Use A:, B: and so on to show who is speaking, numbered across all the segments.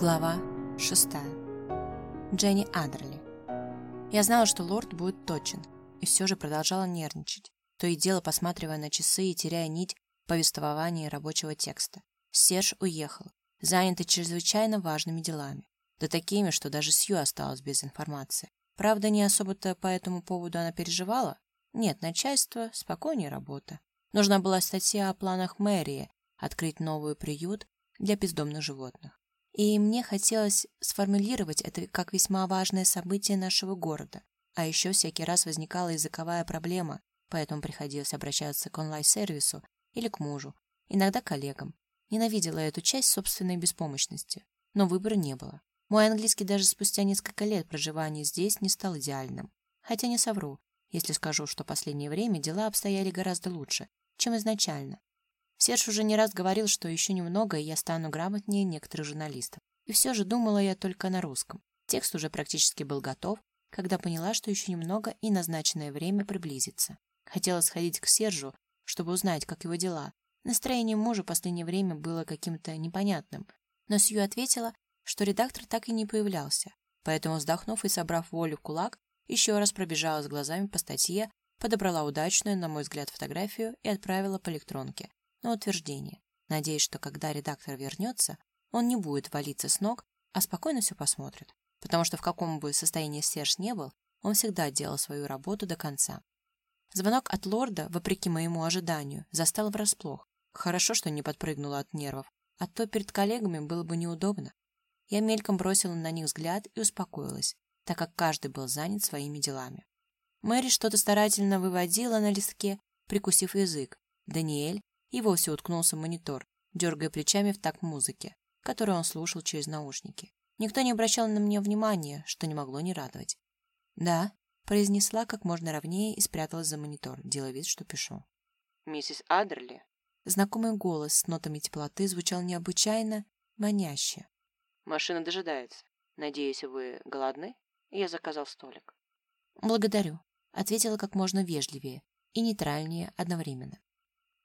A: Глава 6. Дженни Адерли. Я знала, что лорд будет точен, и все же продолжала нервничать, то и дело посматривая на часы и теряя нить повествования рабочего текста. Серж уехал, занятый чрезвычайно важными делами, да такими, что даже Сью осталась без информации. Правда, не особо-то по этому поводу она переживала. Нет, начальство, спокойнее работа. Нужна была статья о планах мэрии открыть новый приют для бездомных животных. И мне хотелось сформулировать это как весьма важное событие нашего города. А еще всякий раз возникала языковая проблема, поэтому приходилось обращаться к онлайн-сервису или к мужу, иногда коллегам. Ненавидела эту часть собственной беспомощности, но выбора не было. Мой английский даже спустя несколько лет проживания здесь не стал идеальным. Хотя не совру, если скажу, что последнее время дела обстояли гораздо лучше, чем изначально. Серж уже не раз говорил, что еще немного, и я стану грамотнее некоторых журналистов. И все же думала я только на русском. Текст уже практически был готов, когда поняла, что еще немного и назначенное время приблизится. Хотела сходить к Сержу, чтобы узнать, как его дела. Настроение мужа в последнее время было каким-то непонятным, но Сью ответила, что редактор так и не появлялся. Поэтому, вздохнув и собрав волю в кулак, еще раз пробежала с глазами по статье, подобрала удачную, на мой взгляд, фотографию и отправила по электронке на утверждение, надеясь, что когда редактор вернется, он не будет валиться с ног, а спокойно все посмотрит, потому что в каком бы состоянии Серж не был, он всегда делал свою работу до конца. Звонок от лорда, вопреки моему ожиданию, застал врасплох. Хорошо, что не подпрыгнула от нервов, а то перед коллегами было бы неудобно. Я мельком бросила на них взгляд и успокоилась, так как каждый был занят своими делами. Мэри что-то старательно выводила на листке, прикусив язык. Даниэль и вовсе уткнулся в монитор, дергая плечами в такт музыки, которую он слушал через наушники. Никто не обращал на меня внимания, что не могло не радовать. «Да», — произнесла как можно ровнее и спряталась за монитор, делая вид, что пишу.
B: «Миссис Адерли?»
A: Знакомый голос с нотами теплоты звучал необычайно маняще.
B: «Машина дожидается. Надеюсь, вы голодны? Я заказал столик».
A: «Благодарю», — ответила как можно вежливее и нейтральнее одновременно.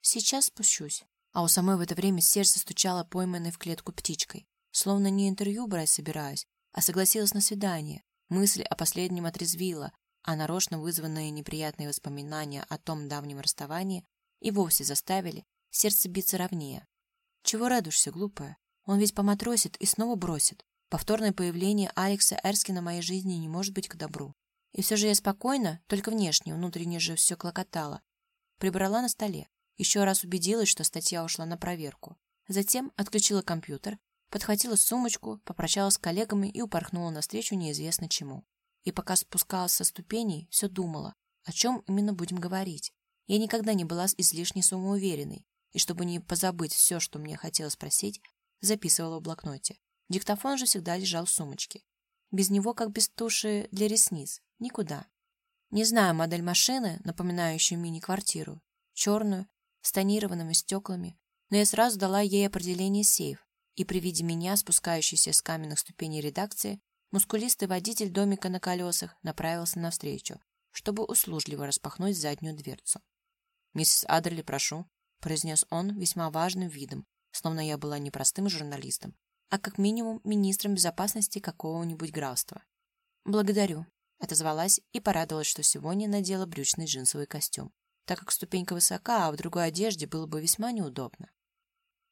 A: Сейчас спущусь. А у самой в это время сердце стучало пойманной в клетку птичкой. Словно не интервью брать собираюсь, а согласилась на свидание. Мысль о последнем отрезвила, а нарочно вызванные неприятные воспоминания о том давнем расставании и вовсе заставили сердце биться ровнее. Чего радуешься, глупая? Он ведь поматросит и снова бросит. Повторное появление Алекса Эрскина в моей жизни не может быть к добру. И все же я спокойно, только внешне, внутренне же все клокотало. Прибрала на столе. Еще раз убедилась, что статья ушла на проверку. Затем отключила компьютер, подхватила сумочку, попрощалась с коллегами и упорхнула навстречу неизвестно чему. И пока спускалась со ступеней, все думала, о чем именно будем говорить. Я никогда не была излишне самоуверенной, и чтобы не позабыть все, что мне хотелось спросить, записывала в блокноте. Диктофон же всегда лежал в сумочке. Без него, как без туши для ресниц, никуда. Не знаю модель машины, напоминающую мини-квартиру, черную, с тонированными стеклами, но я сразу дала ей определение сейф, и при виде меня, спускающейся с каменных ступеней редакции, мускулистый водитель домика на колесах направился навстречу, чтобы услужливо распахнуть заднюю дверцу. «Миссис Адерли, прошу», — произнес он весьма важным видом, словно я была не простым журналистом, а как минимум министром безопасности какого-нибудь графства. «Благодарю», — отозвалась и порадовалась, что сегодня надела брючный джинсовый костюм так как ступенька высока, а в другой одежде было бы весьма неудобно.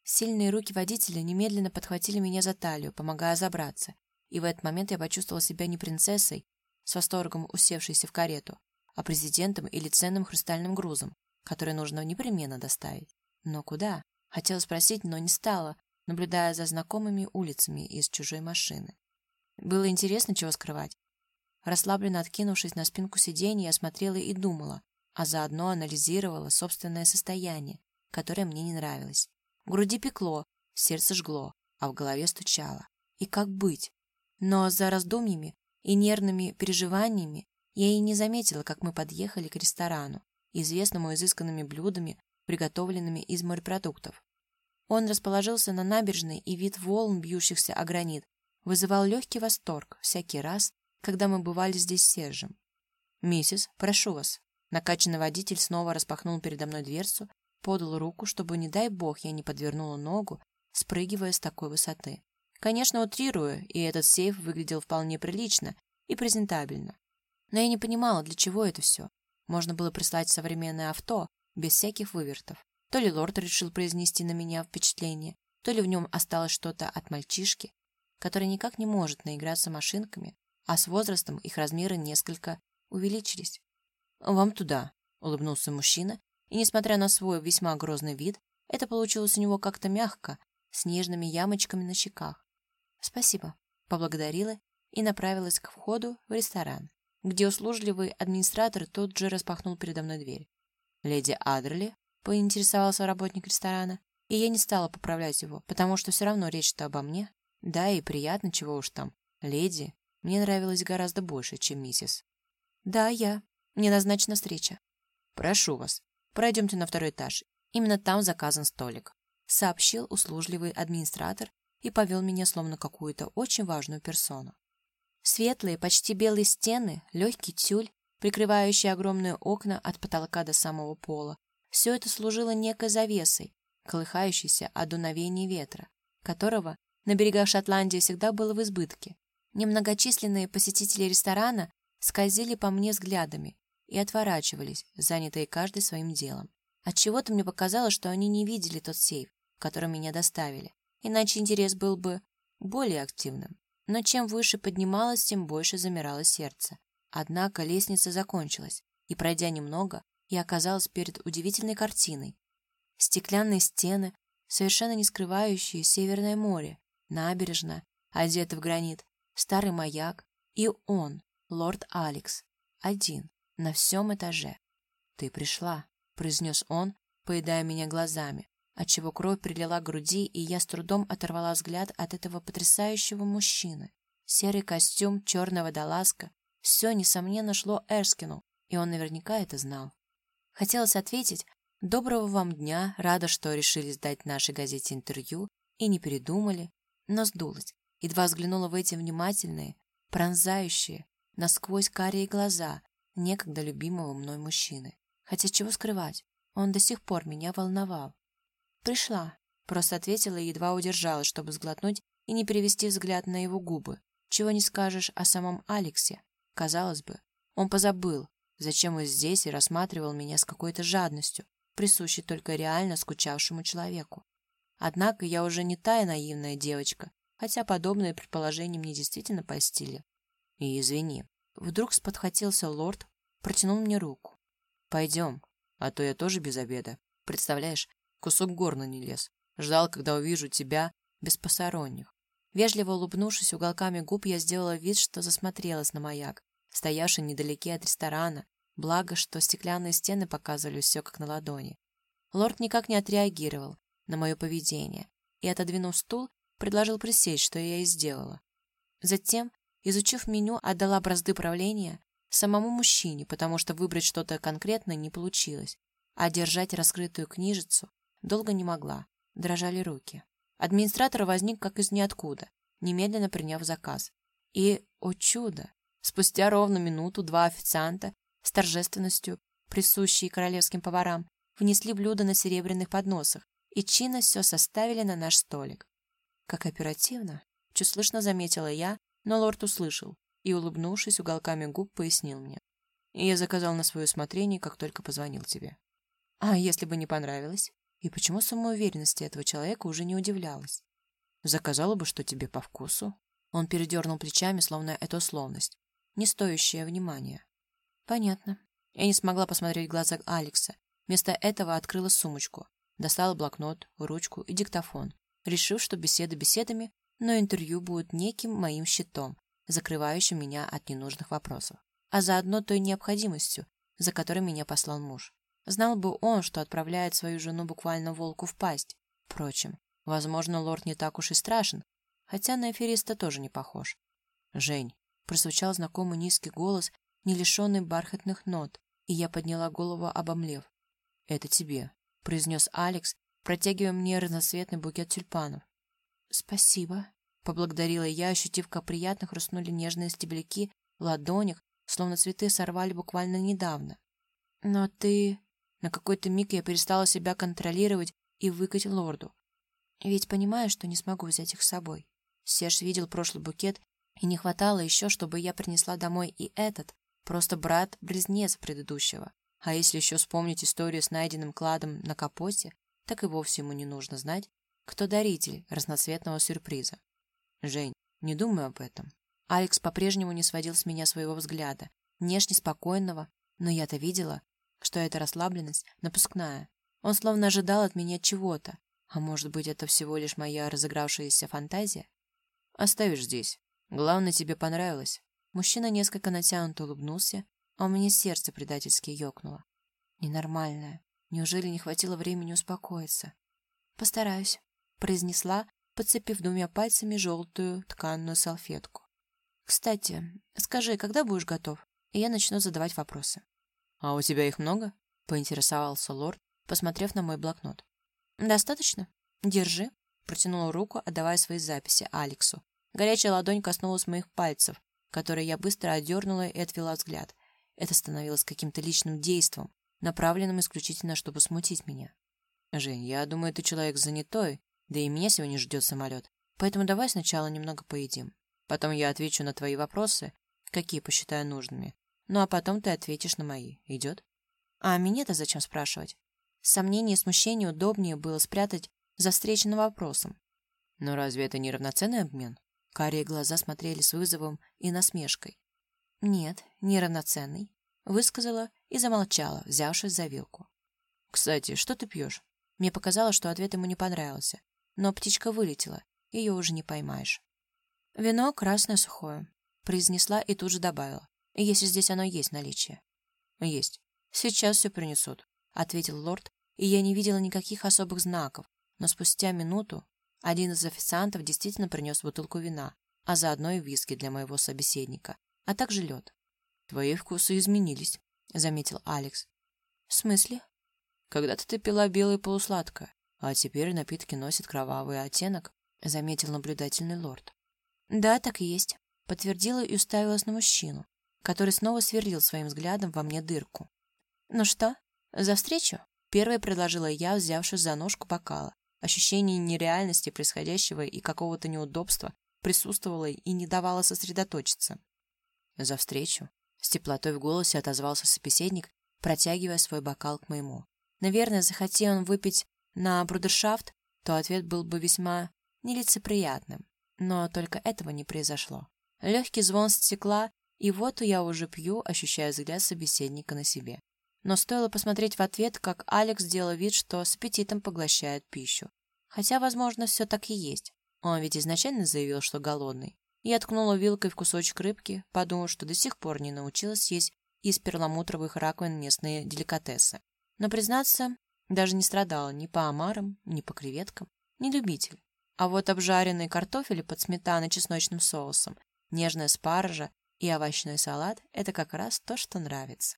A: Сильные руки водителя немедленно подхватили меня за талию, помогая забраться, и в этот момент я почувствовала себя не принцессой, с восторгом усевшейся в карету, а президентом или ценным хрустальным грузом, который нужно непременно доставить. Но куда? Хотела спросить, но не стала, наблюдая за знакомыми улицами из чужой машины. Было интересно, чего скрывать. Расслабленно откинувшись на спинку сиденья, я смотрела и думала, а заодно анализировала собственное состояние, которое мне не нравилось. В груди пекло, сердце жгло, а в голове стучало. И как быть? Но за раздумьями и нервными переживаниями я и не заметила, как мы подъехали к ресторану, известному изысканными блюдами, приготовленными из морепродуктов. Он расположился на набережной, и вид волн, бьющихся о гранит, вызывал легкий восторг всякий раз, когда мы бывали здесь с Сержем. «Миссис, прошу вас», Накачанный водитель снова распахнул передо мной дверцу, подал руку, чтобы, не дай бог, я не подвернула ногу, спрыгивая с такой высоты. Конечно, утрирую, и этот сейф выглядел вполне прилично и презентабельно. Но я не понимала, для чего это все. Можно было прислать современное авто, без всяких вывертов. То ли лорд решил произнести на меня впечатление, то ли в нем осталось что-то от мальчишки, который никак не может наиграться машинками, а с возрастом их размеры несколько увеличились. «Вам туда», — улыбнулся мужчина, и, несмотря на свой весьма грозный вид, это получилось у него как-то мягко, с нежными ямочками на щеках. «Спасибо», — поблагодарила и направилась к входу в ресторан, где услужливый администратор тут же распахнул передо мной дверь. «Леди Адрели?» — поинтересовался работник ресторана, и я не стала поправлять его, потому что все равно речь-то обо мне. Да, и приятно, чего уж там. Леди мне нравилась гораздо больше, чем миссис. «Да, я. Мне назначена встреча». «Прошу вас, пройдемте на второй этаж. Именно там заказан столик», — сообщил услужливый администратор и повел меня словно какую-то очень важную персону. Светлые, почти белые стены, легкий тюль, прикрывающий огромные окна от потолка до самого пола. Все это служило некой завесой, колыхающейся от дуновения ветра, которого на берегах Шотландии всегда было в избытке. Немногочисленные посетители ресторана скользили по мне взглядами и отворачивались, занятые каждый своим делом. Отчего-то мне показалось, что они не видели тот сейф, в который меня доставили, иначе интерес был бы более активным. Но чем выше поднималось, тем больше замирало сердце. Однако лестница закончилась, и, пройдя немного, я оказалась перед удивительной картиной. Стеклянные стены, совершенно не скрывающие Северное море, набережная, одета в гранит, старый маяк и он, лорд Алекс, один, на всем этаже. «Ты пришла», — произнес он, поедая меня глазами, отчего кровь прилила к груди, и я с трудом оторвала взгляд от этого потрясающего мужчины. Серый костюм, черная водолазка — все, несомненно, шло Эрскину, и он наверняка это знал. Хотелось ответить «Доброго вам дня, рада, что решили сдать нашей газете интервью и не передумали», но сдулась, едва взглянула в эти внимательные, пронзающие, насквозь карие глаза некогда любимого мной мужчины. Хотя чего скрывать, он до сих пор меня волновал. «Пришла», — просто ответила и едва удержалась, чтобы сглотнуть и не перевести взгляд на его губы. Чего не скажешь о самом Алексе. Казалось бы, он позабыл, зачем он здесь и рассматривал меня с какой-то жадностью, присущей только реально скучавшему человеку. Однако я уже не тая наивная девочка, хотя подобные предположения мне действительно постили. И извини. Вдруг сподхватился лорд, протянул мне руку. Пойдем, а то я тоже без обеда. Представляешь, кусок горна не лез. Ждал, когда увижу тебя без посторонних. Вежливо улыбнувшись уголками губ, я сделала вид, что засмотрелась на маяк, стоявший недалеке от ресторана, благо, что стеклянные стены показывали все как на ладони. Лорд никак не отреагировал, на мое поведение и, отодвинув стул, предложил присесть, что я и сделала. Затем, изучив меню, отдала бразды правления самому мужчине, потому что выбрать что-то конкретное не получилось, а держать раскрытую книжицу долго не могла, дрожали руки. Администратор возник как из ниоткуда, немедленно приняв заказ. И, о чудо, спустя ровно минуту два официанта с торжественностью, присущей королевским поварам, внесли блюда на серебряных подносах, и чинно все составили на наш столик. Как оперативно, чуть слышно заметила я, но лорд услышал и, улыбнувшись уголками губ, пояснил мне. Я заказал на свое усмотрение, как только позвонил тебе. А если бы не понравилось? И почему самоуверенности этого человека уже не удивлялась? Заказала бы, что тебе по вкусу. Он передернул плечами, словно это условность, не стоящая внимания. Понятно. Я не смогла посмотреть в глаза Алекса. Вместо этого открыла сумочку, Достала блокнот, ручку и диктофон, решив, что беседы беседами, но интервью будет неким моим щитом, закрывающим меня от ненужных вопросов, а заодно той необходимостью, за которой меня послал муж. Знал бы он, что отправляет свою жену буквально волку в пасть. Впрочем, возможно, лорд не так уж и страшен, хотя на афериста тоже не похож. «Жень», — прозвучал знакомый низкий голос, не лишенный бархатных нот, и я подняла голову, обомлев. «Это тебе» произнес Алекс, протягивая мне разноцветный букет тюльпанов. «Спасибо», — поблагодарила я, ощутив, как приятно хрустнули нежные стебляки в ладонях, словно цветы сорвали буквально недавно. «Но ты...» На какой-то миг я перестала себя контролировать и выкать лорду. Ведь понимаю, что не смогу взять их с собой. Серж видел прошлый букет, и не хватало еще, чтобы я принесла домой и этот, просто брат-близнец предыдущего. А если еще вспомнить историю с найденным кладом на капоте, так и вовсе ему не нужно знать, кто даритель разноцветного сюрприза. Жень, не думай об этом. Алекс по-прежнему не сводил с меня своего взгляда, внешне спокойного, но я-то видела, что эта расслабленность напускная. Он словно ожидал от меня чего-то, а может быть, это всего лишь моя разыгравшаяся фантазия? Оставишь здесь. Главное, тебе понравилось. Мужчина несколько натянуто улыбнулся, а у меня сердце предательски ёкнуло. Ненормальное. Неужели не хватило времени успокоиться? Постараюсь, произнесла, подцепив двумя пальцами желтую тканную салфетку. Кстати, скажи, когда будешь готов? И я начну задавать вопросы. А у тебя их много? Поинтересовался лорд, посмотрев на мой блокнот. «Достаточно? Держи», — протянула руку, отдавая свои записи Алексу. Горячая ладонь коснулась моих пальцев, которые я быстро отдернула и отвела взгляд. Это становилось каким-то личным действом, направленным исключительно, чтобы смутить меня. «Жень, я думаю, ты человек занятой, да и меня сегодня ждет самолет, поэтому давай сначала немного поедим. Потом я отвечу на твои вопросы, какие посчитаю нужными. Ну а потом ты ответишь на мои. Идет?» «А меня-то зачем спрашивать?» Сомнение и смущение удобнее было спрятать за встреченным вопросом. Но разве это не равноценный обмен? Карие глаза смотрели с вызовом и насмешкой. Нет, не равноценный, высказала и замолчала, взявшись за вилку. Кстати, что ты пьешь? Мне показалось, что ответ ему не понравился, но птичка вылетела, ее уже не поймаешь. Вино красное сухое, произнесла и тут же добавила, если здесь оно есть наличие. Есть. Сейчас все принесут, ответил лорд, и я не видела никаких особых знаков, но спустя минуту один из официантов действительно принес бутылку вина, а заодно и виски для моего собеседника, а также лед. «Твои вкусы изменились», — заметил Алекс. «В смысле?» «Когда-то ты пила белое полусладкое, а теперь напитки носят кровавый оттенок», — заметил наблюдательный лорд. «Да, так и есть», — подтвердила и уставилась на мужчину, который снова сверлил своим взглядом во мне дырку. «Ну что, за встречу?» Первой предложила я, взявшись за ножку бокала. Ощущение нереальности происходящего и какого-то неудобства присутствовало и не давало сосредоточиться. За встречу. С теплотой в голосе отозвался собеседник, протягивая свой бокал к моему. Наверное, захотел он выпить на брудершафт, то ответ был бы весьма нелицеприятным. Но только этого не произошло. Легкий звон стекла, и вот я уже пью, ощущая взгляд собеседника на себе. Но стоило посмотреть в ответ, как Алекс сделал вид, что с аппетитом поглощает пищу. Хотя, возможно, все так и есть. Он ведь изначально заявил, что голодный. Я ткнула вилкой в кусочек рыбки, подумав, что до сих пор не научилась есть из перламутровых раковин местные деликатесы. Но, признаться, даже не страдала ни по омарам, ни по креветкам, не любитель. А вот обжаренный картофель под сметаной чесночным соусом, нежная спаржа и овощной салат – это как раз то, что нравится.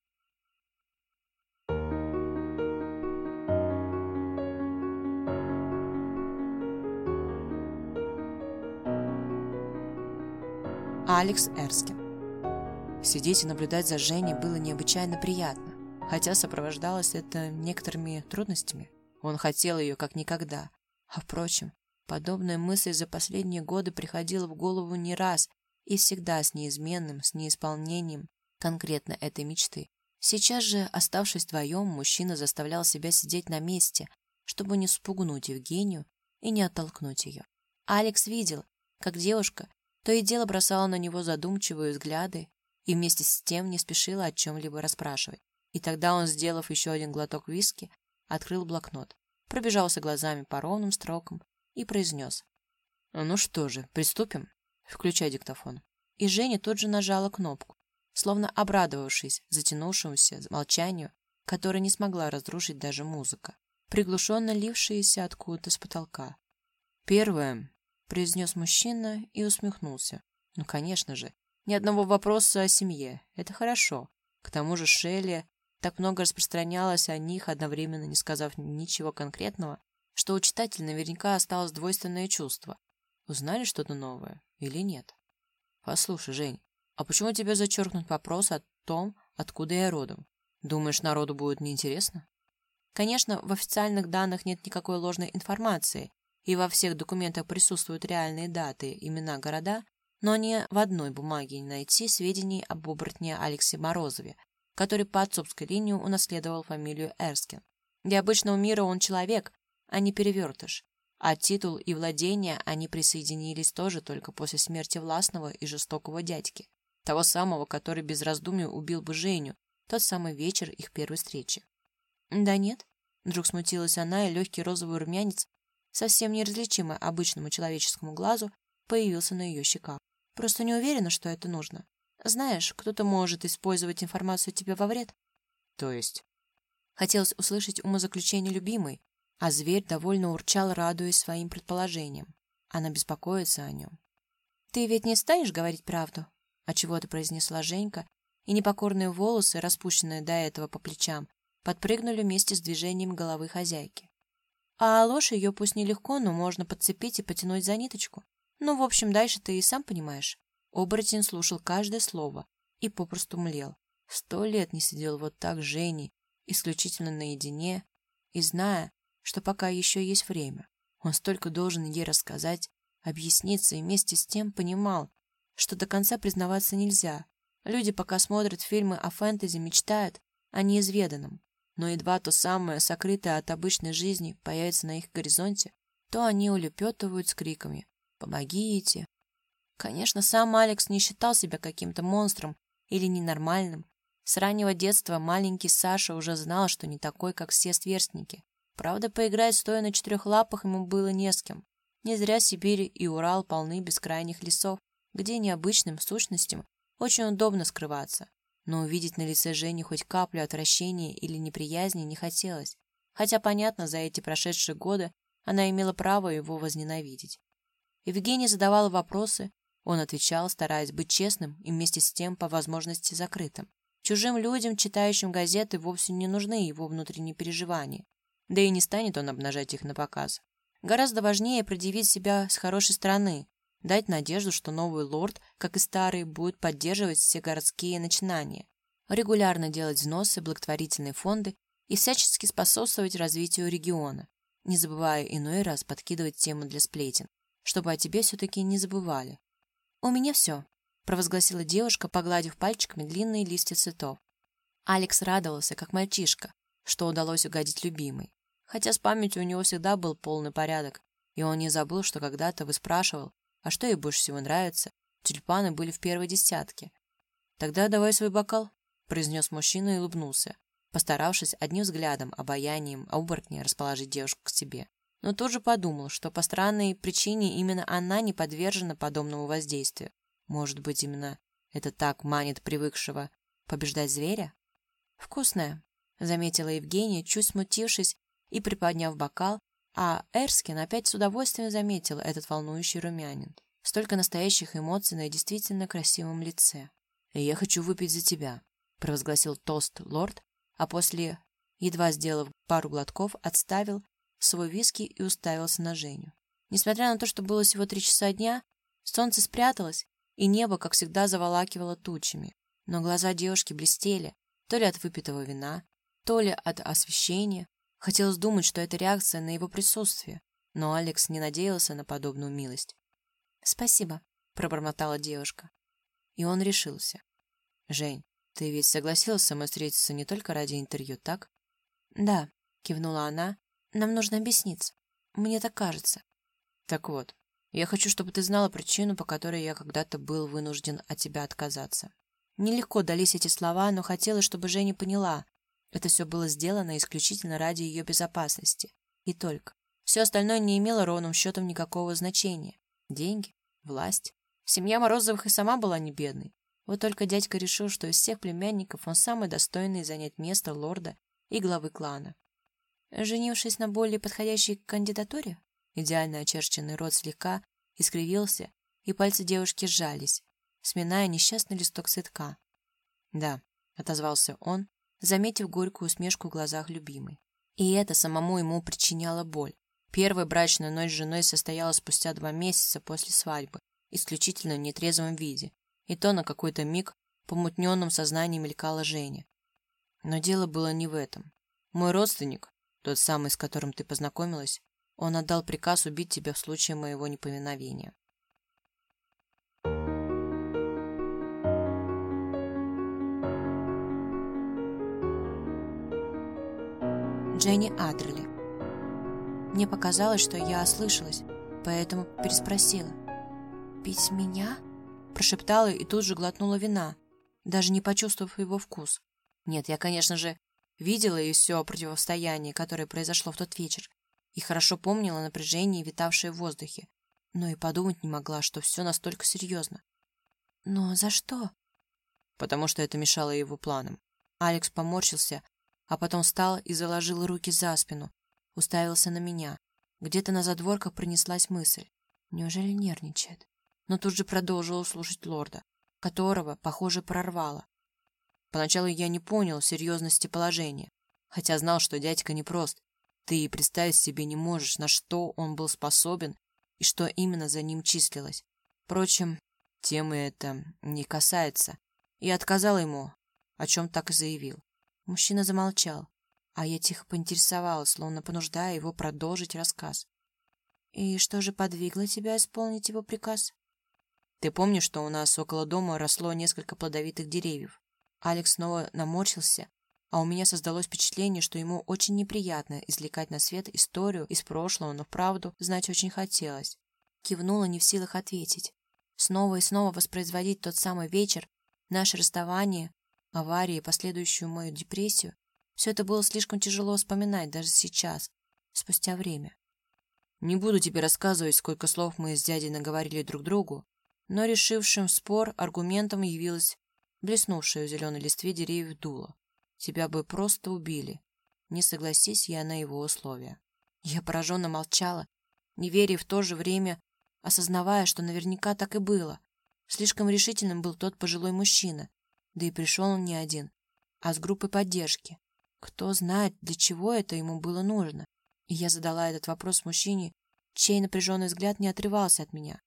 A: Алекс Эрскин. Сидеть и наблюдать за Женей было необычайно приятно, хотя сопровождалось это некоторыми трудностями. Он хотел ее как никогда. А впрочем, подобная мысль за последние годы приходила в голову не раз и всегда с неизменным, с неисполнением конкретно этой мечты. Сейчас же, оставшись вдвоем, мужчина заставлял себя сидеть на месте, чтобы не спугнуть Евгению и не оттолкнуть ее. Алекс видел, как девушка то и дело бросала на него задумчивые взгляды и вместе с тем не спешила о чем-либо расспрашивать. И тогда он, сделав еще один глоток виски, открыл блокнот, пробежался глазами по ровным строкам и произнес. «Ну что же, приступим? Включай диктофон». И Женя тут же нажала кнопку, словно обрадовавшись затянувшемуся молчанию, которое не смогла разрушить даже музыка, приглушенно лившаяся откуда-то с потолка. Первое произнес мужчина и усмехнулся. Ну, конечно же, ни одного вопроса о семье. Это хорошо. К тому же Шелли так много распространялась о них, одновременно не сказав ничего конкретного, что у читателя наверняка осталось двойственное чувство. Узнали что-то новое или нет? Послушай, Жень, а почему тебе зачеркнут вопрос о том, откуда я родом? Думаешь, народу будет неинтересно? Конечно, в официальных данных нет никакой ложной информации, и во всех документах присутствуют реальные даты, имена, города, но ни в одной бумаге не найти сведений об оборотне Алексе Морозове, который по отцовской линии унаследовал фамилию Эрскин. Для обычного мира он человек, а не перевертыш. А титул и владения они присоединились тоже только после смерти властного и жестокого дядьки, того самого, который без раздумий убил бы Женю, тот самый вечер их первой встречи. Да нет, вдруг смутилась она, и легкий розовый румянец, совсем неразличимый обычному человеческому глазу, появился на ее щеках. Просто не уверена, что это нужно. Знаешь, кто-то может использовать информацию тебе во вред.
B: То есть?
A: Хотелось услышать умозаключение любимой, а зверь довольно урчал, радуясь своим предположениям. Она беспокоится о нем. «Ты ведь не станешь говорить правду?» — отчего-то произнесла Женька, и непокорные волосы, распущенные до этого по плечам, подпрыгнули вместе с движением головы хозяйки. А ложь ее пусть нелегко, но можно подцепить и потянуть за ниточку. Ну, в общем, дальше ты и сам понимаешь. Оборотень слушал каждое слово и попросту млел. Сто лет не сидел вот так с Женей, исключительно наедине, и зная, что пока еще есть время. Он столько должен ей рассказать, объясниться и вместе с тем понимал, что до конца признаваться нельзя. Люди, пока смотрят фильмы о фэнтези, мечтают о неизведанном. Но едва то самое, сокрытое от обычной жизни, появится на их горизонте, то они улепетывают с криками «Помогите!». Конечно, сам Алекс не считал себя каким-то монстром или ненормальным. С раннего детства маленький Саша уже знал, что не такой, как все сверстники. Правда, поиграть стоя на четырех лапах ему было не с кем. Не зря Сибирь и Урал полны бескрайних лесов, где необычным сущностям очень удобно скрываться. Но увидеть на лице Жени хоть каплю отвращения или неприязни не хотелось. Хотя, понятно, за эти прошедшие годы она имела право его возненавидеть. Евгений задавал вопросы, он отвечал, стараясь быть честным и вместе с тем по возможности закрытым. Чужим людям, читающим газеты, вовсе не нужны его внутренние переживания. Да и не станет он обнажать их на показ. Гораздо важнее предъявить себя с хорошей стороны, дать надежду, что новый лорд, как и старый, будет поддерживать все городские начинания, регулярно делать взносы благотворительные фонды и всячески способствовать развитию региона, не забывая иной раз подкидывать тему для сплетен, чтобы о тебе все-таки не забывали. «У меня все», — провозгласила девушка, погладив пальчиками длинные листья цветов. Алекс радовался, как мальчишка, что удалось угодить любимой. Хотя с памятью у него всегда был полный порядок, и он не забыл, что когда-то вы спрашивал, а что ей больше всего нравится. Тюльпаны были в первой десятке. «Тогда давай свой бокал», — произнес мужчина и улыбнулся, постаравшись одним взглядом, обаянием, оборотня расположить девушку к себе. Но тут же подумал, что по странной причине именно она не подвержена подобному воздействию. Может быть, именно это так манит привыкшего побеждать зверя? «Вкусная», — заметила Евгения, чуть смутившись и приподняв бокал, а Эрскин опять с удовольствием заметил этот волнующий румянин. Столько настоящих эмоций на действительно красивом лице. «Я хочу выпить за тебя», — провозгласил тост лорд, а после, едва сделав пару глотков, отставил свой виски и уставился на Женю. Несмотря на то, что было всего три часа дня, солнце спряталось, и небо, как всегда, заволакивало тучами. Но глаза девушки блестели, то ли от выпитого вина, то ли от освещения, Хотелось думать, что это реакция на его присутствие, но Алекс не надеялся на подобную милость. «Спасибо», — пробормотала девушка. И он решился. «Жень, ты ведь согласилась со мной встретиться не только ради интервью, так?» «Да», — кивнула она. «Нам нужно объясниться. Мне так кажется». «Так вот, я хочу, чтобы ты знала причину, по которой я когда-то был вынужден от тебя отказаться». Нелегко дались эти слова, но хотелось, чтобы Женя поняла, это все было сделано исключительно ради ее безопасности. И только. Все остальное не имело ровным счетом никакого значения. Деньги, власть. Семья Морозовых и сама была не бедной. Вот только дядька решил, что из всех племянников он самый достойный занять место лорда и главы клана. Женившись на более подходящей кандидатуре, идеально очерченный рот слегка искривился, и пальцы девушки сжались, сминая несчастный листок цветка. «Да», — отозвался он, заметив горькую усмешку в глазах любимой. И это самому ему причиняло боль. Первая брачная ночь с женой состоялась спустя два месяца после свадьбы, исключительно в нетрезвом виде. И то на какой-то миг в помутненном сознании мелькала Женя. Но дело было не в этом. Мой родственник, тот самый, с которым ты познакомилась, Он отдал приказ убить тебя в случае моего неповиновения. Дженни Адрели. Мне показалось, что я ослышалась, поэтому переспросила. «Пить меня?» Прошептала и тут же глотнула вина, даже не почувствовав его вкус. Нет, я, конечно же, видела и все противостояние, которое произошло в тот вечер, и хорошо помнила напряжение, витавшее в воздухе, но и подумать не могла, что все настолько серьезно. «Но за что?» «Потому что это мешало его планам». Алекс поморщился, а потом встал и заложил руки за спину, уставился на меня. Где-то на задворках пронеслась мысль. Неужели нервничает? Но тут же продолжила слушать лорда, которого, похоже, прорвало. Поначалу я не понял серьезности положения, хотя знал, что дядька непрост. Ты и представить себе не можешь, на что он был способен и что именно за ним числилось. Впрочем, темы это не касается. Я отказал ему, о чем так и заявил. Мужчина замолчал, а я тихо поинтересовалась, словно понуждая его продолжить рассказ. «И что же подвигло тебя исполнить его приказ?» «Ты помнишь, что у нас около дома росло несколько плодовитых деревьев?» Алекс снова наморщился, а у меня создалось впечатление, что ему очень неприятно извлекать на свет историю из прошлого, но правду знать очень хотелось. Кивнула не в силах ответить. Снова и снова воспроизводить тот самый вечер, наше расставание, аварии последующую мою депрессию, все это было слишком тяжело вспоминать даже сейчас, спустя время. Не буду тебе рассказывать, сколько слов мы с дядей наговорили друг другу, но решившим спор аргументом явилось блеснувшее в зеленой листве деревьев дуло. Тебя бы просто убили. Не согласись я на его условия. Я пораженно молчала, не веря в то же время, осознавая, что наверняка так и было. Слишком решительным был тот пожилой мужчина, да и пришел он не один, а с группой поддержки. Кто знает, для чего это ему было нужно. И я задала этот вопрос мужчине, чей напряженный взгляд не отрывался от меня.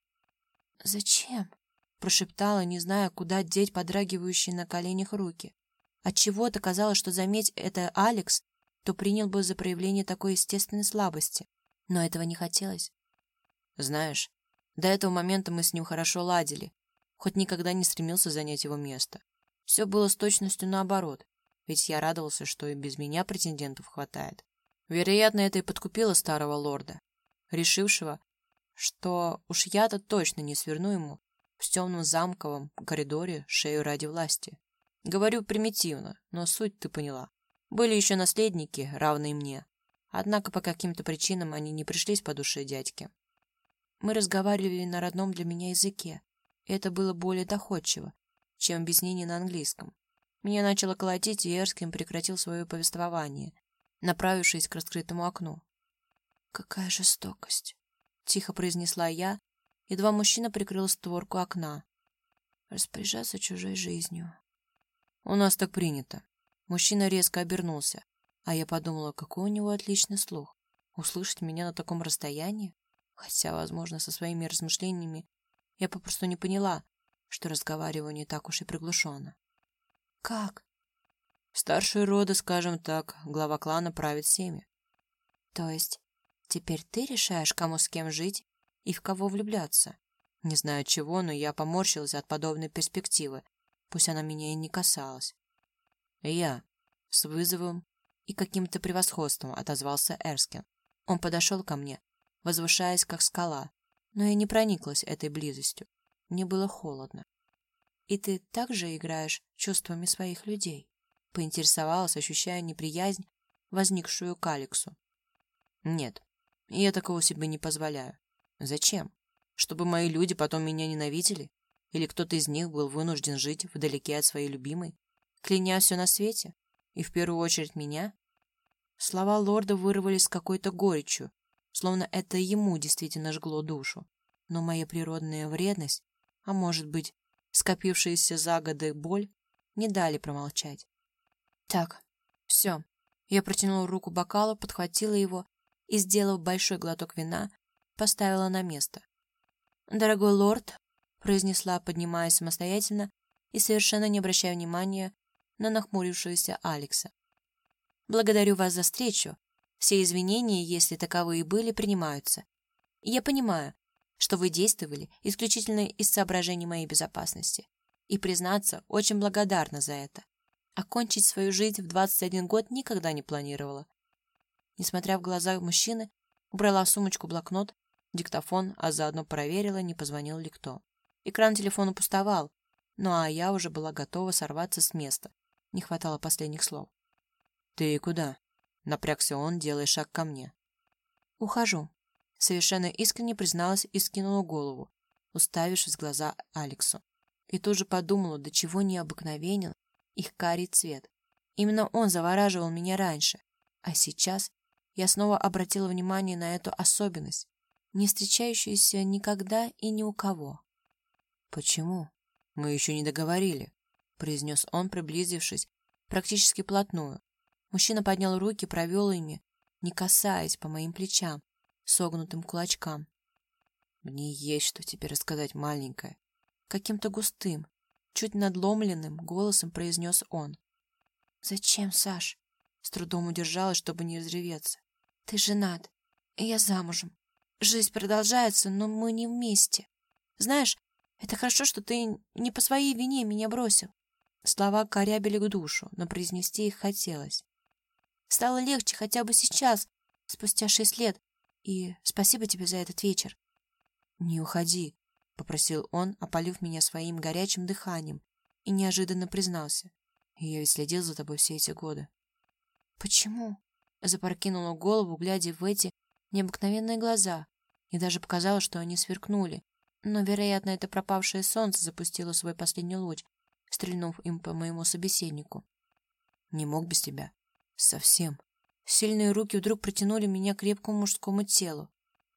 A: «Зачем?» — прошептала, не зная, куда деть подрагивающие на коленях руки. Отчего-то казалось, что заметь это Алекс, то принял бы за проявление такой естественной слабости. Но этого не хотелось. Знаешь, до этого момента мы с ним хорошо ладили, хоть никогда не стремился занять его место. Все было с точностью наоборот ведь я радовался, что и без меня претендентов хватает. Вероятно, это и подкупило старого лорда, решившего, что уж я-то точно не сверну ему в темном замковом коридоре шею ради власти. Говорю примитивно, но суть ты поняла. Были еще наследники, равные мне. Однако по каким-то причинам они не пришлись по душе дядьке. Мы разговаривали на родном для меня языке, это было более доходчиво, чем объяснение на английском. Меня начало колотить, и Эрскин прекратил свое повествование, направившись к раскрытому окну. «Какая жестокость!» — тихо произнесла я, едва мужчина прикрыл створку окна. «Распоряжаться чужой жизнью». «У нас так принято». Мужчина резко обернулся, а я подумала, какой у него отличный слух. Услышать меня на таком расстоянии? Хотя, возможно, со своими размышлениями я попросту не поняла, что разговариваю не так уж и приглушенно. Как? Старшие рода, скажем так, глава клана правит всеми. То есть теперь ты решаешь, кому с кем жить и в кого влюбляться? Не знаю чего, но я поморщилась от подобной перспективы, пусть она меня и не касалась. Я с вызовом и каким-то превосходством отозвался Эрскин. Он подошел ко мне, возвышаясь как скала, но я не прониклась этой близостью. Мне было холодно. «И ты также играешь чувствами своих людей?» — поинтересовалась, ощущая неприязнь, возникшую к Алексу. «Нет, я такого себе не позволяю. Зачем? Чтобы мои люди потом меня ненавидели? Или кто-то из них был вынужден жить вдалеке от своей любимой, кляня все на свете? И в первую очередь меня?» Слова лорда вырвались с какой-то горечью, словно это ему действительно жгло душу. Но моя природная вредность, а может быть, скопившаяся за годы боль, не дали промолчать. Так, все. Я протянула руку бокалу, подхватила его и, сделав большой глоток вина, поставила на место. «Дорогой лорд», — произнесла, поднимаясь самостоятельно и совершенно не обращая внимания на нахмурившегося Алекса. «Благодарю вас за встречу, Все извинения, если таковые были, принимаются. Я понимаю, что вы действовали исключительно из соображений моей безопасности. И, признаться, очень благодарна за это. Окончить свою жизнь в 21 год никогда не планировала. Несмотря в глаза мужчины, убрала в сумочку блокнот, диктофон, а заодно проверила, не позвонил ли кто. Экран телефона пустовал, ну а я уже была готова сорваться с места. Не хватало последних слов.
B: «Ты куда?» — напрягся он, делая шаг ко мне.
A: «Ухожу», — совершенно искренне призналась и скинула голову, уставившись в глаза Алексу. И тут же подумала, до чего необыкновенен их карий цвет. Именно он завораживал меня раньше, а сейчас я снова обратила внимание на эту особенность, не встречающуюся никогда и ни у кого.
B: «Почему? Мы еще не договорили», — произнес он, приблизившись практически плотную.
A: Мужчина поднял руки, провел ими, не касаясь по моим плечам, согнутым кулачкам.
B: «Мне есть что тебе рассказать, маленькая».
A: Каким-то густым, чуть надломленным голосом произнес он. «Зачем, Саш?» С трудом удержалась, чтобы не разреветься. «Ты женат, и я замужем. Жизнь продолжается, но мы не вместе. Знаешь, это хорошо, что ты не по своей вине меня бросил. Слова корябили к душу, но произнести их хотелось. Стало легче хотя бы сейчас, спустя шесть лет, и спасибо тебе за этот вечер.
B: Не уходи, попросил он, опалив меня своим горячим дыханием, и неожиданно признался. Я ведь следил за тобой все эти годы.
A: Почему? Запрокинула голову, глядя в эти необыкновенные глаза, и даже показалось, что они сверкнули, но, вероятно, это пропавшее солнце запустило свой последний луч, стрельнув им по моему собеседнику.
B: Не мог без тебя. Совсем.
A: Сильные руки вдруг протянули меня к крепкому мужскому телу.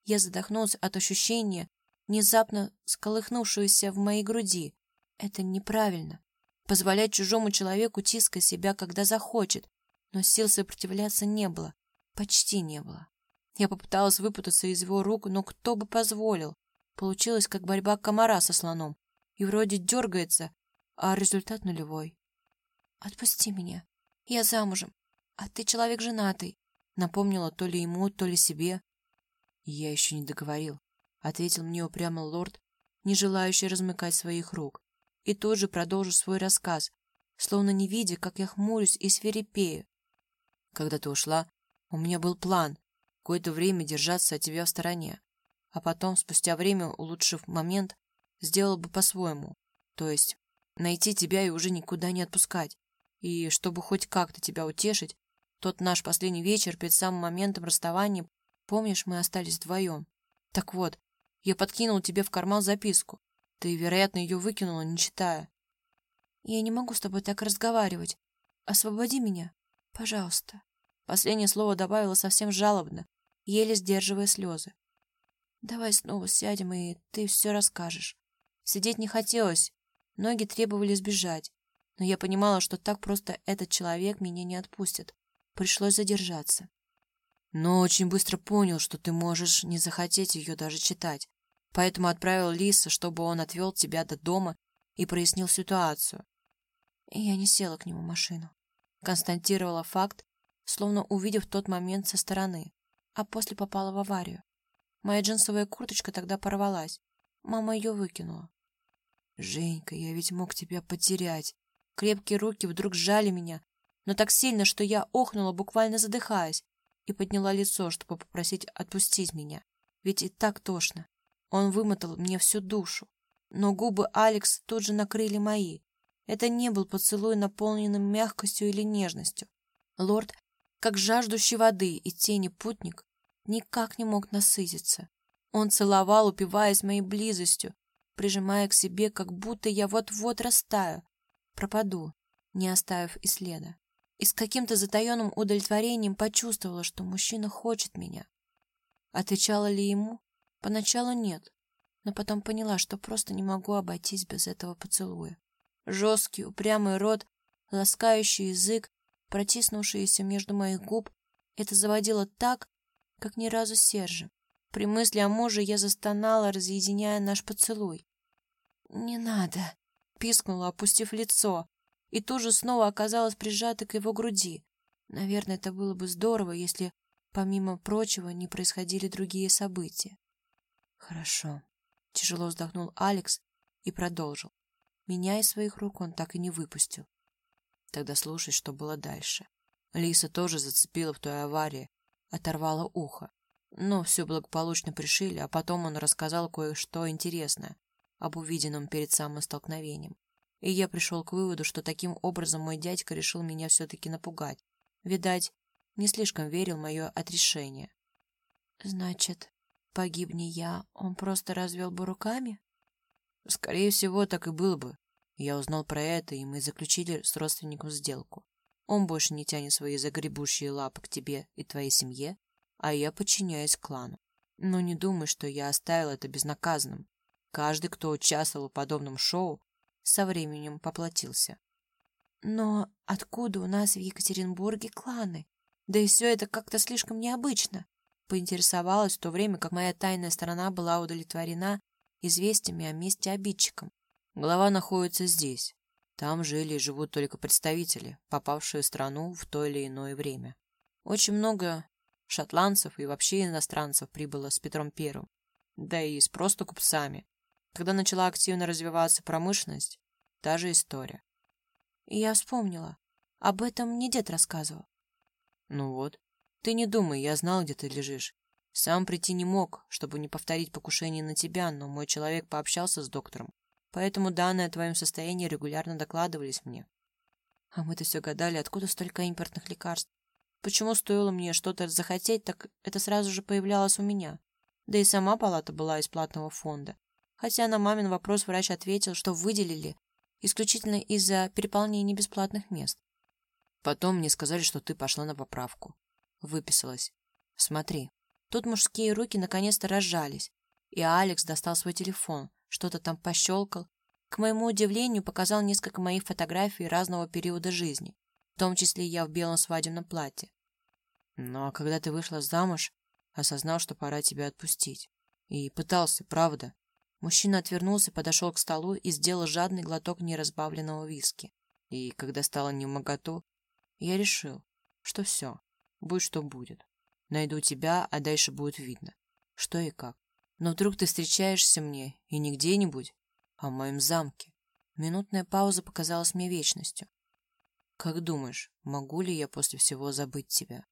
A: Я задохнулся от ощущения, внезапно сколыхнувшегося в моей груди. Это неправильно. Позволять чужому человеку тискать себя, когда захочет. Но сил сопротивляться не было. Почти не было. Я попыталась выпутаться из его рук, но кто бы позволил? Получилось, как борьба комара со слоном. И вроде дергается, а результат нулевой. «Отпусти меня. Я замужем, а ты человек женатый», напомнила то ли ему, то ли себе.
B: «Я еще не договорил», — ответил мне упрямо лорд, не желающий размыкать своих рук, и тут же продолжил свой рассказ, словно не видя, как я хмурюсь и свирепею. «Когда ты ушла, у меня был план какое-то время держаться от тебя в стороне, а потом, спустя время, улучшив момент, сделал бы по-своему. То есть найти тебя и уже никуда не отпускать. И чтобы хоть как-то тебя утешить, тот наш последний вечер перед самым моментом расставания, помнишь, мы остались вдвоем. Так вот, я подкинул тебе в карман записку. Ты, вероятно, ее выкинула, не читая.
A: Я не могу с тобой так разговаривать. Освободи меня, пожалуйста. Последнее слово добавила совсем жалобно, еле сдерживая слезы. Давай снова сядем, и ты все расскажешь. Сидеть не хотелось, ноги требовали сбежать, но я понимала, что так просто этот человек меня не отпустит. Пришлось задержаться.
B: Но очень быстро понял, что ты можешь не захотеть ее даже читать, поэтому отправил Лиса, чтобы он отвел тебя до дома и прояснил ситуацию.
A: И я не села к нему в машину. Констатировала факт, словно увидев тот момент со стороны, а после попала в аварию. Моя джинсовая курточка тогда порвалась. Мама ее выкинула.
B: «Женька, я ведь мог тебя потерять».
A: Крепкие руки вдруг сжали меня, но так сильно, что я охнула, буквально задыхаясь, и подняла лицо, чтобы попросить отпустить меня. Ведь и так тошно. Он вымотал мне всю душу. Но губы Алекс тут же накрыли мои. Это не был поцелуй, наполненным мягкостью или нежностью. Лорд, как жаждущий воды и тени путник, никак не мог насытиться. Он целовал, упиваясь моей близостью, прижимая к себе, как будто я вот-вот растаю, пропаду, не оставив и следа. И с каким-то затаенным удовлетворением почувствовала, что мужчина хочет меня. Отвечала ли ему? Поначалу нет, но потом поняла, что просто не могу обойтись без этого поцелуя. Жесткий, упрямый рот, ласкающий язык, протиснувшийся между моих губ, это заводило так, как ни разу Сержа. При мысли о муже я застонала, разъединяя наш поцелуй. «Не надо!» — пискнула, опустив лицо, и тут же снова оказалась прижата к его груди. Наверное, это было бы здорово, если помимо прочего, не происходили другие события. Хорошо. Тяжело вздохнул Алекс и продолжил. Меня из своих рук он так и не выпустил. Тогда слушай, что было дальше. Лиса тоже зацепила в той аварии, оторвала ухо. Но все благополучно пришили, а потом он рассказал кое-что интересное об увиденном перед самым столкновением. И я пришел к выводу, что таким образом мой дядька решил меня все-таки напугать. Видать, не слишком верил мое отрешение. Значит, погиб не я, он просто развел бы руками?
B: Скорее всего, так и было бы. Я узнал про это, и мы заключили с родственником сделку. Он больше не тянет свои загребущие лапы к тебе и твоей семье, а я подчиняюсь клану. Но не думай, что я оставил это безнаказанным. Каждый, кто участвовал в подобном шоу, со временем поплатился.
A: Но откуда у нас в Екатеринбурге кланы? Да и все это как-то слишком необычно. Поинтересовалась в то время, как моя тайная сторона была удовлетворена известиями о месте обидчикам.
B: Глава находится здесь. Там жили и живут только представители, попавшие в страну в то или иное время. Очень много шотландцев и вообще иностранцев прибыло с Петром Первым, да и с просто купцами. Когда начала активно развиваться промышленность, та же история.
A: И я вспомнила. Об этом мне дед рассказывал.
B: Ну вот. Ты не думай, я знал, где ты лежишь. Сам прийти не мог, чтобы не повторить покушение на тебя, но мой человек пообщался с доктором. Поэтому данные о твоем состоянии регулярно докладывались мне.
A: А мы-то все гадали, откуда столько импортных лекарств. Почему стоило мне что-то захотеть, так это сразу же появлялось у меня. Да и сама палата была из платного фонда. Хотя на мамин вопрос врач ответил, что выделили исключительно из-за переполнения бесплатных мест.
B: Потом мне сказали, что ты пошла на поправку. Выписалась. Смотри. Тут мужские руки наконец-то разжались, и Алекс достал свой телефон, что-то там пощелкал. К моему удивлению, показал несколько моих фотографий разного периода жизни, в том числе я в белом свадебном платье. Ну а когда ты вышла замуж, осознал, что пора тебя отпустить. И пытался, правда. Мужчина отвернулся, подошел к столу и сделал жадный глоток неразбавленного виски. И когда стало немоготу, я решил, что все, будь что будет. Найду тебя, а дальше будет видно, что и как. Но вдруг ты встречаешься мне, и не где-нибудь, а в моем замке. Минутная пауза показалась мне вечностью. Как думаешь, могу ли я после всего забыть тебя?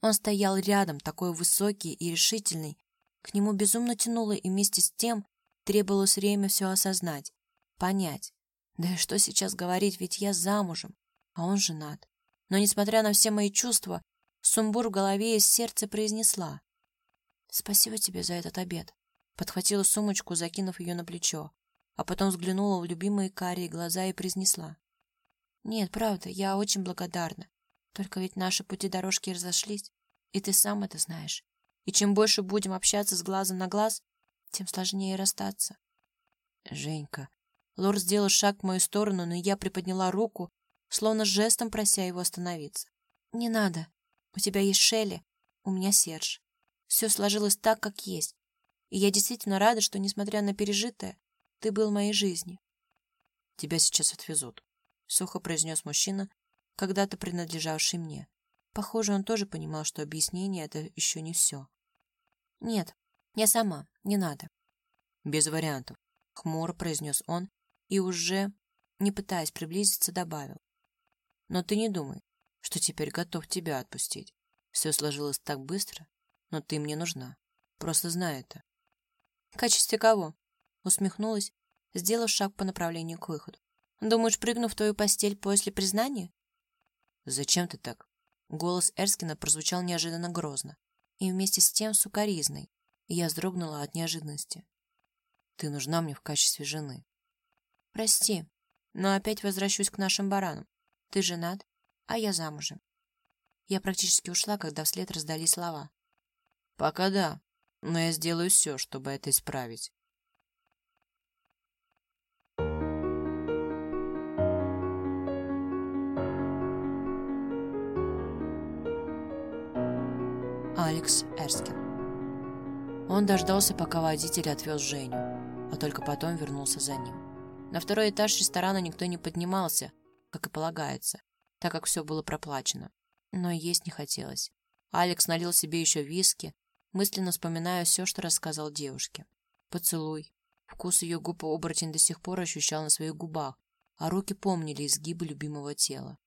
A: Он стоял рядом, такой высокий и решительный. К нему безумно тянуло, и вместе с тем требовалось время все осознать, понять. Да и что сейчас говорить, ведь я замужем, а он женат. Но, несмотря на все мои чувства, сумбур в голове и сердце произнесла. «Спасибо тебе за этот обед». Подхватила сумочку, закинув ее на плечо, а потом взглянула в любимые карие глаза и произнесла. «Нет, правда, я очень благодарна. Только ведь наши пути дорожки разошлись, и ты сам это знаешь. И чем больше будем общаться с глазом на глаз, тем сложнее расстаться.
B: Женька. Лорд сделал шаг в мою сторону, но я приподняла руку, словно жестом прося его остановиться.
A: Не надо. У тебя есть Шелли, у меня Серж. Все сложилось так, как есть. И я действительно рада, что, несмотря на пережитое, ты был в моей жизни.
B: Тебя сейчас отвезут, сухо произнес мужчина, когда-то принадлежавший мне. Похоже, он тоже понимал, что объяснение это еще не все.
A: Нет, я сама, не надо.
B: Без вариантов, хмуро произнес он и уже, не пытаясь приблизиться, добавил. Но ты не думай, что теперь готов тебя отпустить. Все сложилось так быстро, но ты мне нужна. Просто знай это.
A: В качестве кого? Усмехнулась, сделав шаг по направлению к выходу. Думаешь, прыгну в твою постель после признания?
B: Зачем ты так? Голос Эрскина прозвучал неожиданно грозно и вместе с тем сукоризной, я вздрогнула от неожиданности. Ты нужна мне в качестве жены.
A: Прости, но опять возвращусь к нашим баранам. Ты женат, а я замужем. Я практически ушла, когда вслед раздались слова.
B: Пока да, но я сделаю все, чтобы это исправить. Алекс Эрскин он дождался, пока водитель отвез Женю, а только потом вернулся за ним. На второй этаж ресторана никто не поднимался, как и полагается, так как все было проплачено. Но есть не хотелось.
A: Алекс налил себе еще виски, мысленно вспоминая все, что рассказал девушке. Поцелуй. Вкус ее губ оборотень до сих пор ощущал на своих губах, а руки помнили изгибы любимого тела.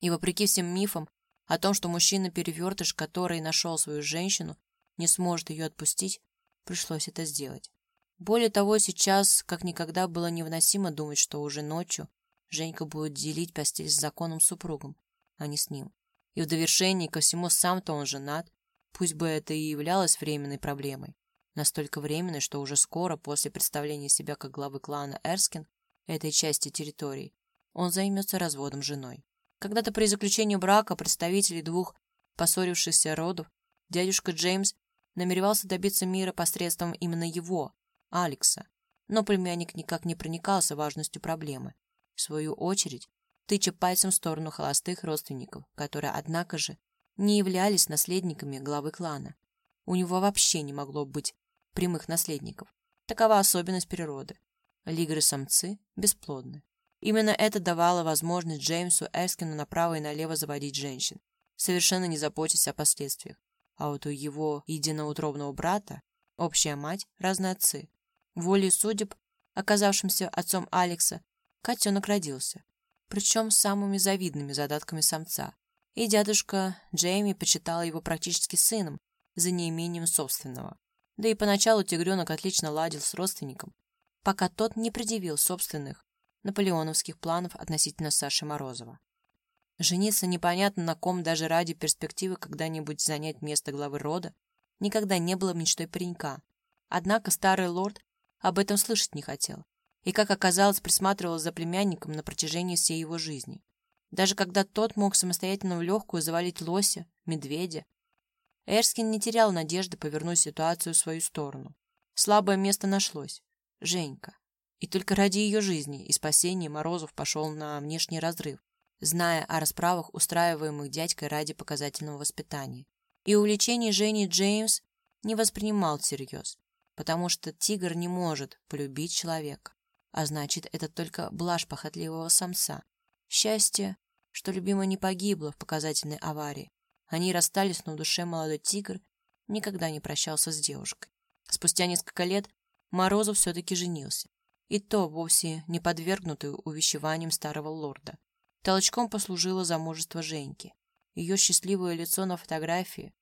A: И вопреки всем мифам о том, что мужчина-перевертыш, который нашел свою женщину, не сможет ее отпустить, пришлось это сделать. Более того, сейчас как никогда было невыносимо думать, что уже ночью Женька будет делить постель с законным супругом, а не с ним. И в довершении ко всему сам-то он женат, пусть бы это и являлось временной проблемой. Настолько временной, что уже скоро, после представления себя как главы клана Эрскин, этой части территории, он займется разводом с женой. Когда-то при заключении брака представителей двух поссорившихся родов дядюшка Джеймс намеревался добиться мира посредством именно его, Алекса, но племянник никак не проникался важностью проблемы. В свою очередь, тыча пальцем в сторону холостых родственников, которые, однако же, не являлись наследниками главы клана. У него вообще не могло быть прямых наследников. Такова особенность природы. Лигры-самцы бесплодны. Именно это давало возможность Джеймсу Эскину направо и налево заводить женщин, совершенно не заботясь о последствиях. А вот у его единоутробного брата общая мать, разные отцы. Волей судеб, оказавшимся отцом Алекса, котенок родился, причем с самыми завидными задатками самца. И дядюшка Джейми почитал его практически сыном, за неимением собственного. Да и поначалу тигренок отлично ладил с родственником, пока тот не предъявил собственных наполеоновских планов относительно Саши Морозова. Жениться непонятно на ком даже ради перспективы когда-нибудь занять место главы рода никогда не было мечтой паренька. Однако старый лорд об этом слышать не хотел и, как оказалось, присматривал за племянником на протяжении всей его жизни. Даже когда тот мог самостоятельно в легкую завалить лося, медведя, Эрскин не терял надежды повернуть ситуацию в свою сторону. Слабое место нашлось — Женька. И только ради ее жизни и спасения Морозов пошел на внешний разрыв, зная о расправах, устраиваемых дядькой ради показательного воспитания. И увлечение Жени Джеймс не воспринимал всерьез, потому что тигр не может полюбить человека. А значит, это только блажь похотливого самца. Счастье, что любимая не погибла в показательной аварии. Они расстались, но в душе молодой тигр никогда не прощался с девушкой. Спустя несколько лет Морозов все-таки женился и то вовсе не подвергнутую увещеваниям старого лорда. Толчком послужило замужество Женьки. Ее счастливое лицо на фотографии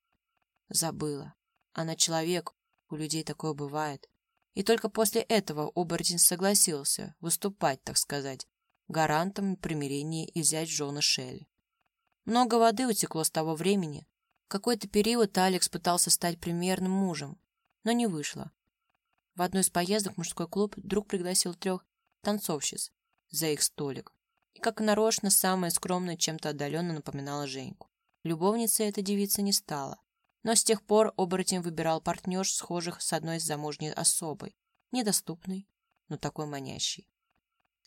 A: забыла. Она человек, у людей такое бывает. И только после этого оборотень согласился выступать, так сказать, гарантом примирения и взять жены Шелли. Много воды утекло с того времени. Какой-то период Алекс пытался стать примерным мужем, но не вышло. В одной из поездок в мужской клуб друг пригласил трех танцовщиц за их столик. И как нарочно, самая скромная чем-то отдаленно напоминала Женьку. Любовницей эта девица не стала. Но с тех пор оборотень выбирал партнерш, схожих с одной из замужней особой. Недоступной, но такой манящей.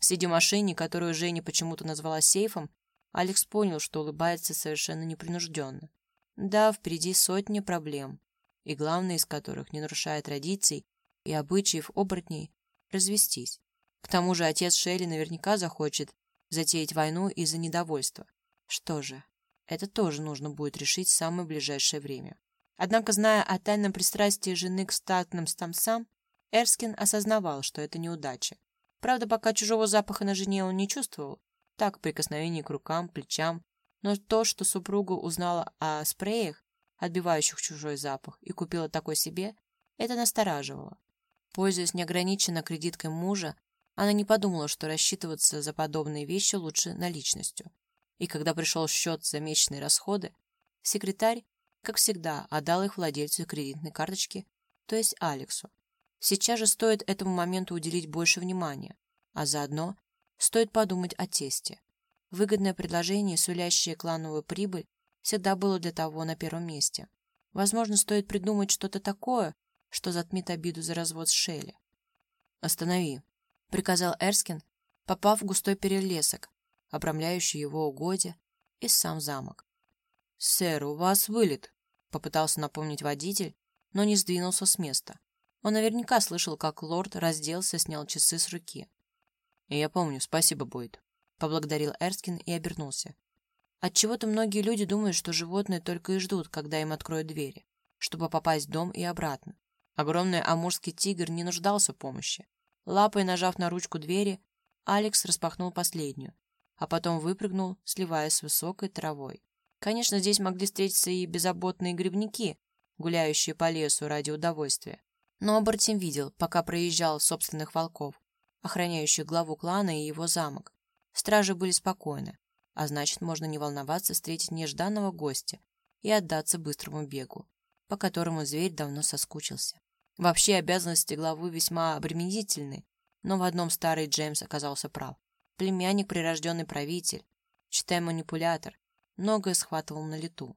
A: Сидя в машине, которую Женя почему-то назвала сейфом, Алекс понял, что улыбается совершенно непринужденно. Да, впереди сотни проблем, и главная из которых, не нарушая традиций, и обычаев оборотней развестись. К тому же отец Шелли наверняка захочет затеять войну из-за недовольства. Что же, это тоже нужно будет решить в самое ближайшее время. Однако, зная о тайном пристрастии жены к статным стамсам, Эрскин осознавал, что это неудача. Правда, пока чужого запаха на жене он не чувствовал, так прикосновение к рукам, плечам, но то, что супруга узнала о спреях, отбивающих чужой запах, и купила такой себе, это настораживало. Пользуясь неограниченно кредиткой мужа, она не подумала, что рассчитываться за подобные вещи лучше наличностью. И когда пришел счет за месячные расходы, секретарь, как всегда, отдал их владельцу кредитной карточки, то есть Алексу. Сейчас же стоит этому моменту уделить больше внимания, а заодно стоит подумать о тесте. Выгодное предложение, сулящее клановую прибыль, всегда было для того на первом месте. Возможно, стоит придумать что-то такое, что затмит обиду за развод с Шелли. «Останови», — приказал Эрскин, попав в густой перелесок, обрамляющий его угодья, и сам замок. «Сэр, у вас вылет», — попытался напомнить водитель, но не сдвинулся с места. Он наверняка слышал, как лорд разделся, снял часы с руки. «Я помню, спасибо, будет», — поблагодарил Эрскин и обернулся.
B: Отчего-то многие люди думают, что животные только и ждут, когда им откроют двери, чтобы попасть в дом и обратно. Огромный амурский тигр не нуждался в помощи. Лапой нажав на ручку двери, Алекс распахнул последнюю, а потом выпрыгнул, сливаясь с высокой травой. Конечно, здесь могли встретиться и беззаботные грибники, гуляющие по лесу ради удовольствия. Но Обортин видел, пока проезжал собственных волков, охраняющих главу клана и его замок. Стражи были спокойны, а значит, можно не волноваться встретить нежданного гостя и отдаться быстрому бегу, по которому зверь давно соскучился. Вообще обязанности главы весьма обременительны, но в одном старый Джеймс оказался прав. Племянник – прирожденный правитель, читай манипулятор, многое схватывал на лету.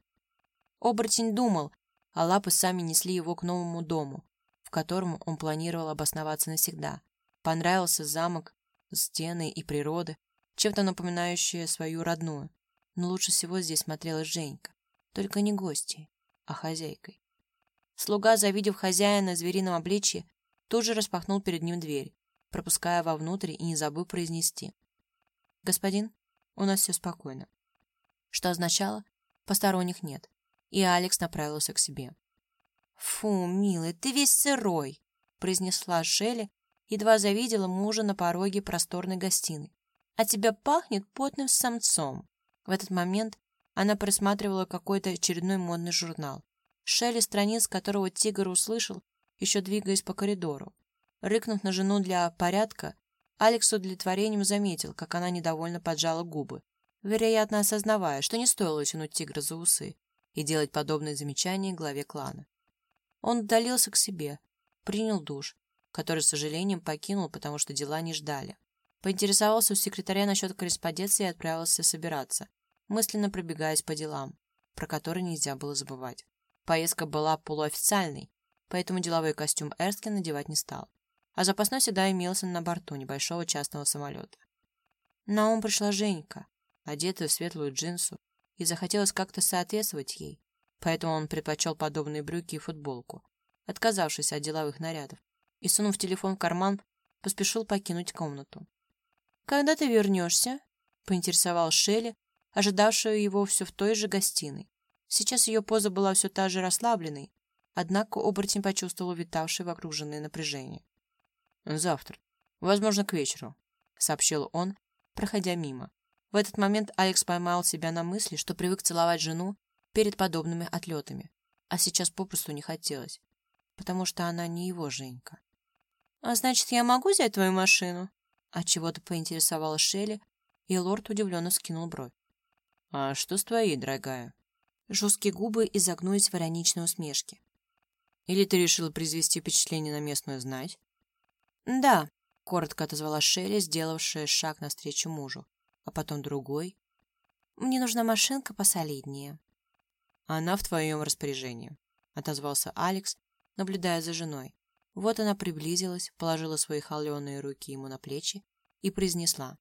B: Оборотень думал, а лапы сами несли его к новому дому, в котором он планировал обосноваться навсегда. Понравился замок, стены и природа, чем-то напоминающая свою родную. Но лучше всего здесь смотрелась Женька. Только не гостьей, а хозяйкой. Слуга, завидев хозяина в зверином обличье, тут же распахнул перед ним дверь, пропуская вовнутрь и не забыл произнести. «Господин, у нас все спокойно». Что означало, посторонних нет, и Алекс направился к себе. «Фу, милый, ты весь сырой!» произнесла Шелли, едва завидела мужа на пороге просторной гостиной. «А тебя пахнет потным самцом!» В этот момент она просматривала какой-то очередной модный журнал, шелли страниц которого тигр услышал, еще двигаясь по коридору. Рыкнув на жену для порядка, Алекс с удовлетворением заметил, как она недовольно поджала губы, вероятно, осознавая, что не стоило тянуть тигра за усы и делать подобные замечания главе клана. Он удалился к себе, принял душ, который, с сожалением, покинул, потому что дела не ждали. Поинтересовался у секретаря насчет корреспонденции и отправился собираться, мысленно пробегаясь по делам, про которые нельзя было забывать. Поездка была полуофициальной, поэтому деловой костюм Эрскин надевать не стал а запасной всегда имелся на борту небольшого частного самолета. На ум пришла Женька, одетая в светлую джинсу, и захотелось как-то соответствовать ей, поэтому он предпочел подобные брюки и футболку, отказавшись от деловых нарядов, и, сунув телефон в карман, поспешил покинуть комнату. «Когда ты вернешься?» — поинтересовал Шелли, ожидавшая его все в той же гостиной. Сейчас ее поза была все та же расслабленной, однако оборотень почувствовал витавшее вокруг жены напряжение. «Завтра. Возможно, к вечеру», — сообщил он, проходя мимо. В этот момент Алекс поймал себя на мысли, что привык целовать жену перед подобными отлетами, а сейчас попросту не хотелось, потому что она не его Женька. «А значит, я могу взять твою машину?» Отчего-то поинтересовалась Шелли, и лорд удивленно скинул бровь. «А что с твоей, дорогая?» Жесткие губы изогнулись в ироничной усмешке. «Или ты решила произвести впечатление на местную знать?» «Да», — коротко отозвала Шелли, сделавшая шаг навстречу мужу, а потом другой. «Мне нужна машинка посолиднее». «Она в твоем распоряжении», — отозвался Алекс, наблюдая за женой. Вот она приблизилась, положила свои холеные руки ему на плечи и произнесла.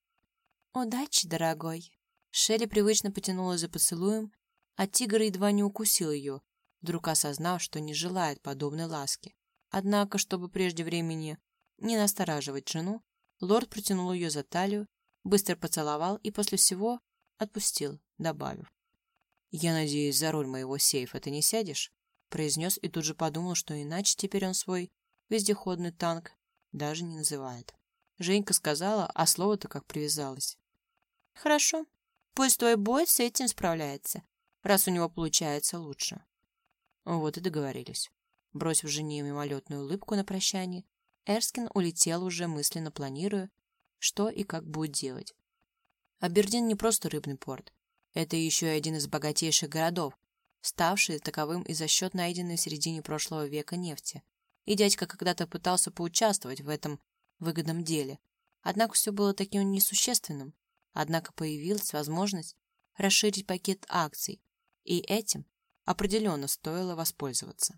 B: «Удачи, дорогой!» Шелли привычно потянулась за поцелуем, а тигр едва не укусил ее, вдруг осознав, что не желает подобной ласки. Однако, чтобы прежде времени не настораживать жену, лорд протянул ее за талию, быстро поцеловал и после всего отпустил, добавив. «Я надеюсь, за руль моего сейфа ты не сядешь?» произнес и тут же подумал, что иначе теперь он свой вездеходный танк даже не называет. Женька сказала, а слово-то как привязалось. «Хорошо, пусть твой бой с этим справляется, раз у него получается лучше». Вот и договорились. Бросив жене мимолетную улыбку на прощание, Эрскин улетел уже мысленно планируя, что и как будет делать. Абердин не просто рыбный порт. Это еще и один из богатейших городов, ставший таковым и за счет найденной в середине прошлого века нефти. И дядька когда-то пытался поучаствовать в этом выгодном деле. Однако все было таким несущественным. Однако появилась возможность расширить пакет акций, и этим определенно стоило воспользоваться.